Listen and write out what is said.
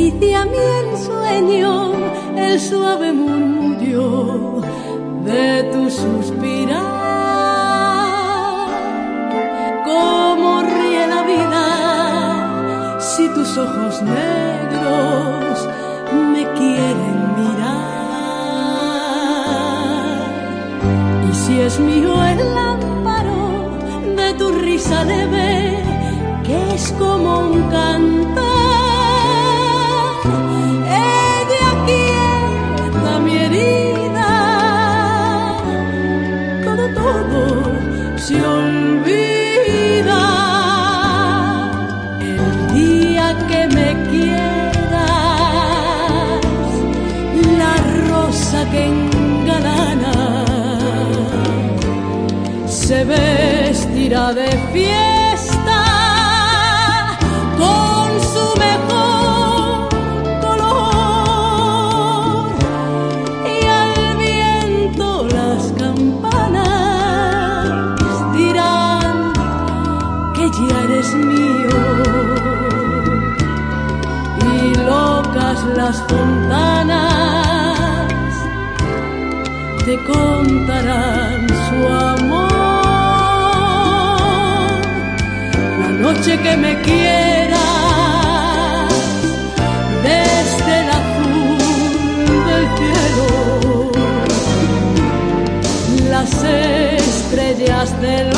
y a mí el sueño, el suave murmullo de tu suspirar. Cómo ríe la vida si tus ojos negros me quieren mirar. Y si es mío el lámparo de tu risa leve, que es como un canto se vestirá de fiesta con su mejor color. Y al viento las campanas dirán que ya eres mío. Y locas las fontanas te contarán su amor noche que me quieras desde el azul del cielo. Las estrellas del